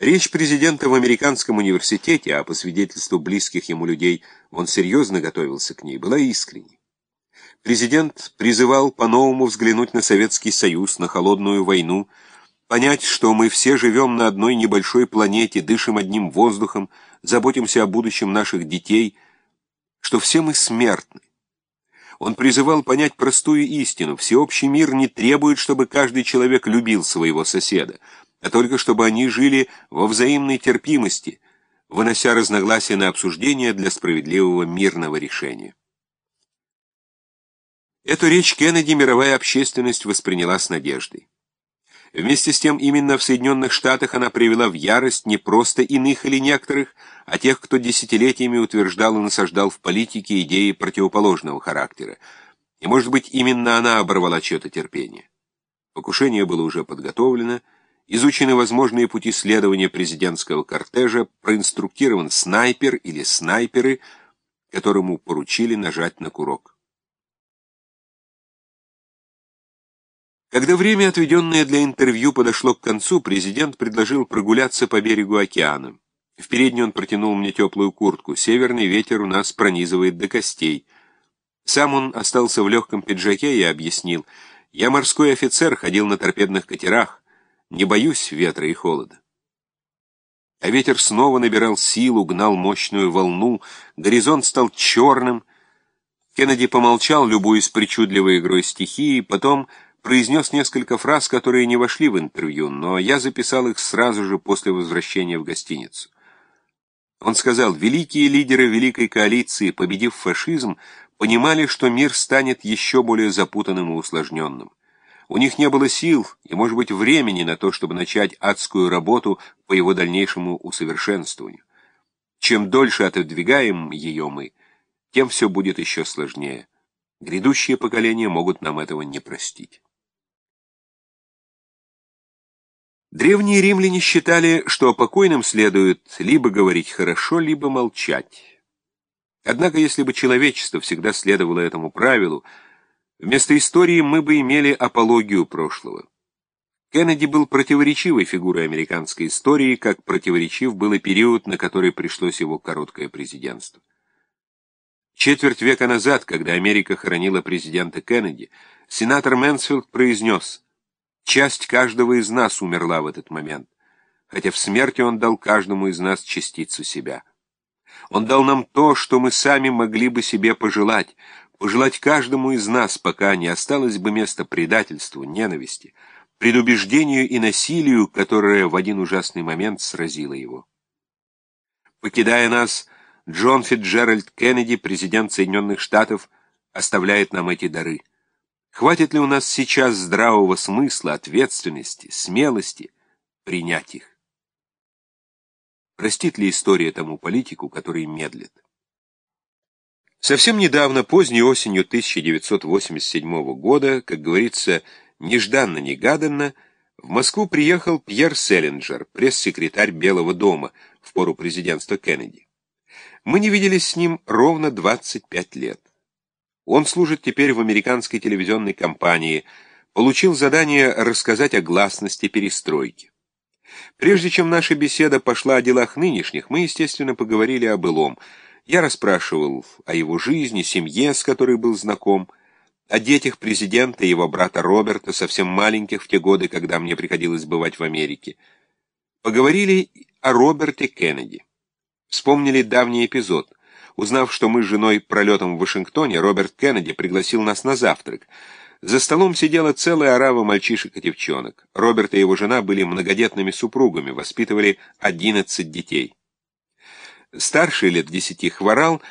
Речь президента в американском университете, а по свидетельству близких ему людей он серьезно готовился к ней, была искренней. Президент призывал по-новому взглянуть на Советский Союз, на холодную войну, понять, что мы все живем на одной небольшой планете, дышим одним воздухом, заботимся о будущем наших детей, что все мы смертны. Он призывал понять простую истину. Всеобщий мир не требует, чтобы каждый человек любил своего соседа, а только чтобы они жили во взаимной терпимости, вынося разногласия на обсуждение для справедливого мирного решения. Эту речь Кеннеди мировая общественность восприняла с надеждой. Вместе с тем именно в Соединенных Штатах она привела в ярость не просто иных или некоторых, а тех, кто десятилетиями утверждал и насаждал в политике идеи противоположного характера. И, может быть, именно она оборвала чье-то терпение. Покушение было уже подготовлено, изучены возможные пути следования президентского кортежа, проинструктирован снайпер или снайперы, которому поручили нажать на курок. Когда время, отведенное для интервью, подошло к концу, президент предложил прогуляться по берегу океана. В передней он протянул мне теплую куртку. Северный ветер у нас пронизывает до костей. Сам он остался в легком пиджаке и объяснил. Я морской офицер, ходил на торпедных катерах. Не боюсь ветра и холода. А ветер снова набирал силу, гнал мощную волну, горизонт стал черным. Кеннеди помолчал, любуясь причудливой игрой стихии, потом произнес несколько фраз, которые не вошли в интервью, но я записал их сразу же после возвращения в гостиницу. Он сказал, великие лидеры Великой коалиции, победив фашизм, понимали, что мир станет еще более запутанным и усложненным. У них не было сил и, может быть, времени на то, чтобы начать адскую работу по его дальнейшему усовершенствованию. Чем дольше отодвигаем ее мы, тем все будет еще сложнее. Грядущие поколения могут нам этого не простить. Древние римляне считали, что покойным следует либо говорить хорошо, либо молчать. Однако, если бы человечество всегда следовало этому правилу, вместо истории мы бы имели апологию прошлого. Кеннеди был противоречивой фигурой американской истории, как противоречив был и период, на который пришлось его короткое президентство. Четверть века назад, когда Америка хоронила президента Кеннеди, сенатор Мэнсфилд произнес – Часть каждого из нас умерла в этот момент, хотя в смерти он дал каждому из нас частицу себя. Он дал нам то, что мы сами могли бы себе пожелать, пожелать каждому из нас, пока не осталось бы места предательству, ненависти, предубеждению и насилию, которое в один ужасный момент сразило его. Покидая нас, Джон Фитджеральд Кеннеди, президент Соединенных Штатов, оставляет нам эти дары. Хватит ли у нас сейчас здравого смысла, ответственности, смелости принять их? Простит ли история тому политику, который медлит? Совсем недавно, поздней осенью 1987 года, как говорится, нежданно-негаданно, в Москву приехал Пьер Селлинджер, пресс-секретарь Белого дома в пору президентства Кеннеди. Мы не виделись с ним ровно 25 лет. Он служит теперь в американской телевизионной компании, получил задание рассказать о гласности перестройки. Прежде чем наша беседа пошла о делах нынешних, мы, естественно, поговорили о былом. Я расспрашивал о его жизни, семье, с которой был знаком, о детях президента и его брата Роберта, совсем маленьких в те годы, когда мне приходилось бывать в Америке. Поговорили о Роберте Кеннеди. Вспомнили давний эпизод — Узнав, что мы с женой пролетом в Вашингтоне, Роберт Кеннеди пригласил нас на завтрак. За столом сидела целая орава мальчишек и девчонок. Роберт и его жена были многодетными супругами, воспитывали 11 детей. Старший лет десяти хворал,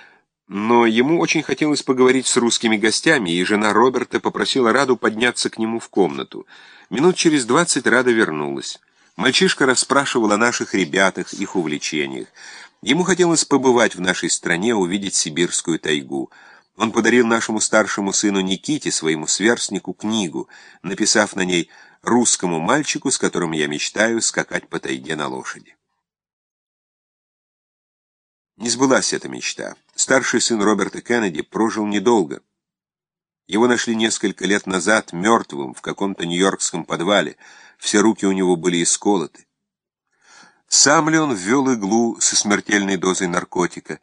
но ему очень хотелось поговорить с русскими гостями, и жена Роберта попросила Раду подняться к нему в комнату. Минут через двадцать Рада вернулась. Мальчишка расспрашивал о наших ребятах, их увлечениях. Ему хотелось побывать в нашей стране, увидеть сибирскую тайгу. Он подарил нашему старшему сыну Никите, своему сверстнику, книгу, написав на ней «Русскому мальчику, с которым я мечтаю скакать по тайге на лошади». Не сбылась эта мечта. Старший сын Роберта Кеннеди прожил недолго. Его нашли несколько лет назад мертвым в каком-то нью-йоркском подвале. Все руки у него были исколоты. Сам ли он ввел иглу со смертельной дозой наркотика,